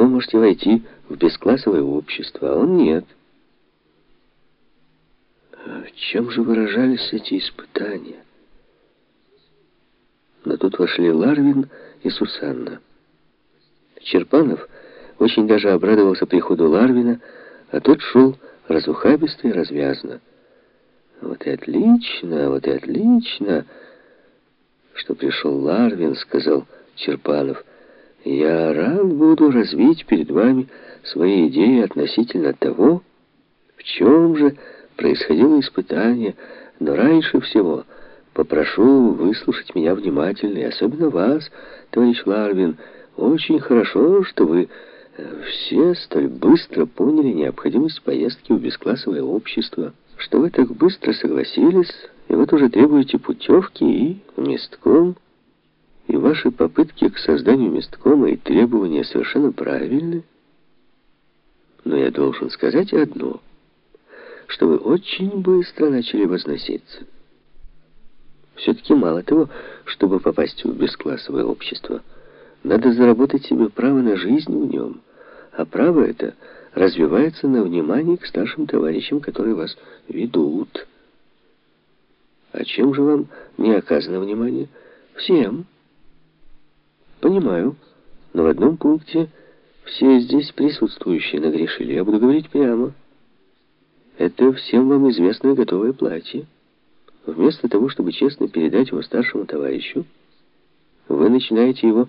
Вы можете войти в бесклассовое общество, а он нет. А в чем же выражались эти испытания? Но тут вошли Ларвин и Сусанна. Черпанов очень даже обрадовался приходу Ларвина, а тот шел разухабисто и развязно. «Вот и отлично, вот и отлично!» Что пришел Ларвин, сказал Черпанов. «Я рад буду развить перед вами свои идеи относительно того, в чем же происходило испытание, но раньше всего попрошу выслушать меня внимательно, и особенно вас, товарищ Ларвин, очень хорошо, что вы э, все столь быстро поняли необходимость поездки в бесклассовое общество, что вы так быстро согласились, и вот уже требуете путевки и местком, ваши попытки к созданию месткома и требования совершенно правильны. Но я должен сказать одно, что вы очень быстро начали возноситься. Все-таки мало того, чтобы попасть в бесклассовое общество – надо заработать себе право на жизнь в нем. А право это развивается на внимании к старшим товарищам, которые вас ведут. А чем же вам не оказано внимание? Всем. Понимаю, но в одном пункте все здесь присутствующие нагрешили. Я буду говорить прямо. Это всем вам известное готовое платье. Вместо того, чтобы честно передать его старшему товарищу, вы начинаете его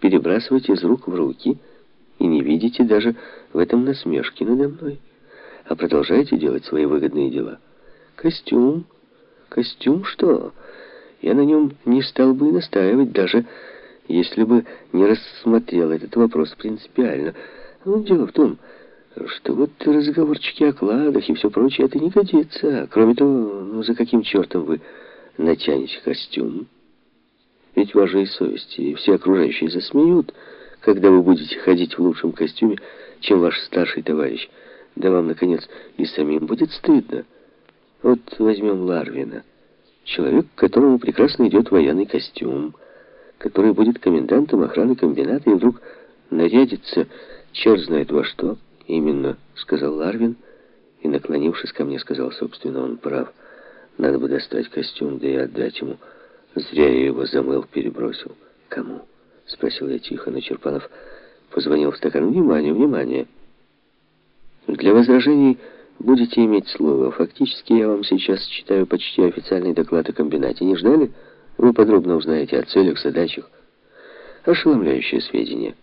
перебрасывать из рук в руки и не видите даже в этом насмешки надо мной, а продолжаете делать свои выгодные дела. Костюм? Костюм что? Я на нем не стал бы настаивать, даже если бы не рассмотрел этот вопрос принципиально. Ну, дело в том, что вот разговорчики о кладах и все прочее, это не годится. Кроме того, ну за каким чертом вы натянете костюм? Ведь вашей совести и все окружающие засмеют, когда вы будете ходить в лучшем костюме, чем ваш старший товарищ. Да вам, наконец, и самим будет стыдно. Вот возьмем Ларвина. Человек, которому прекрасно идет военный костюм, который будет комендантом охраны комбината, и вдруг нарядится черт знает во что. Именно, сказал Ларвин, и, наклонившись ко мне, сказал, собственно, он прав. Надо бы достать костюм, да и отдать ему. Зря я его замыл, перебросил. Кому? Спросил я тихо, но Черпанов позвонил в стакан. Внимание, внимание. Для возражений будете иметь слово. Фактически я вам сейчас читаю почти официальный доклад о комбинате. Не ждали? Вы подробно узнаете о целях, задачах. Ошеломляющие сведения.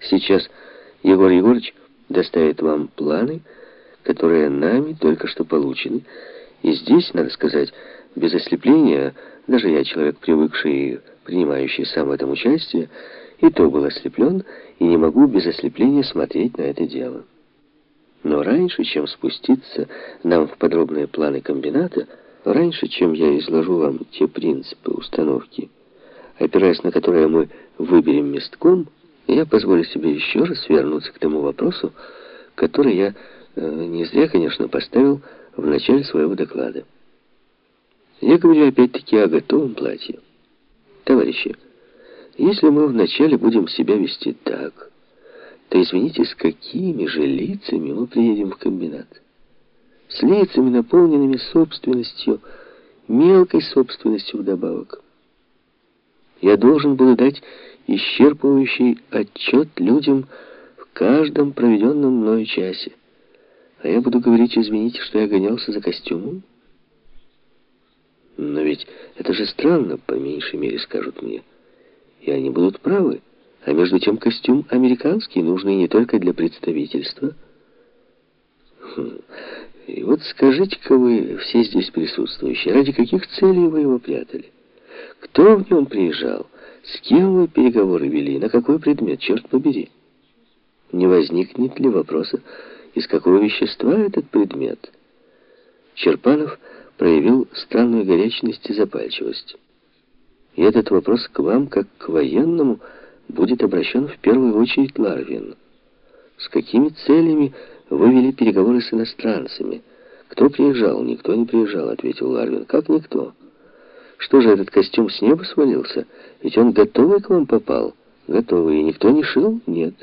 Сейчас Егор Егорович доставит вам планы, которые нами только что получены. И здесь, надо сказать, без ослепления, даже я, человек, привыкший и принимающий сам в этом участие, и то был ослеплен, и не могу без ослепления смотреть на это дело. Но раньше, чем спуститься нам в подробные планы комбината, раньше, чем я изложу вам те принципы установки, опираясь на которые мы выберем местком, я позволю себе еще раз вернуться к тому вопросу, который я э, не зря, конечно, поставил в начале своего доклада. Я говорю опять-таки о готовом платье. Товарищи, если мы вначале будем себя вести так, то извините, с какими же лицами мы приедем в комбинат? С лицами, наполненными собственностью, мелкой собственностью вдобавок. Я должен буду дать исчерпывающий отчет людям в каждом проведенном мною часе. А я буду говорить, извините, что я гонялся за костюмом? Но ведь это же странно, по меньшей мере, скажут мне. И они будут правы. А между тем костюм американский, нужный не только для представительства. Хм. И вот скажите-ка вы, все здесь присутствующие, ради каких целей вы его прятали? Кто в нем приезжал? С кем вы переговоры вели? На какой предмет? Черт побери. Не возникнет ли вопроса, из какого вещества этот предмет? Черпанов проявил странную горячность и запальчивость. И этот вопрос к вам, как к военному, будет обращен в первую очередь Ларвин. С какими целями вы вели переговоры с иностранцами? Кто приезжал? Никто не приезжал, ответил Ларвин. Как никто? Что же, этот костюм с неба свалился? Ведь он готовый к вам попал. Готовый. И никто не шил? Нет.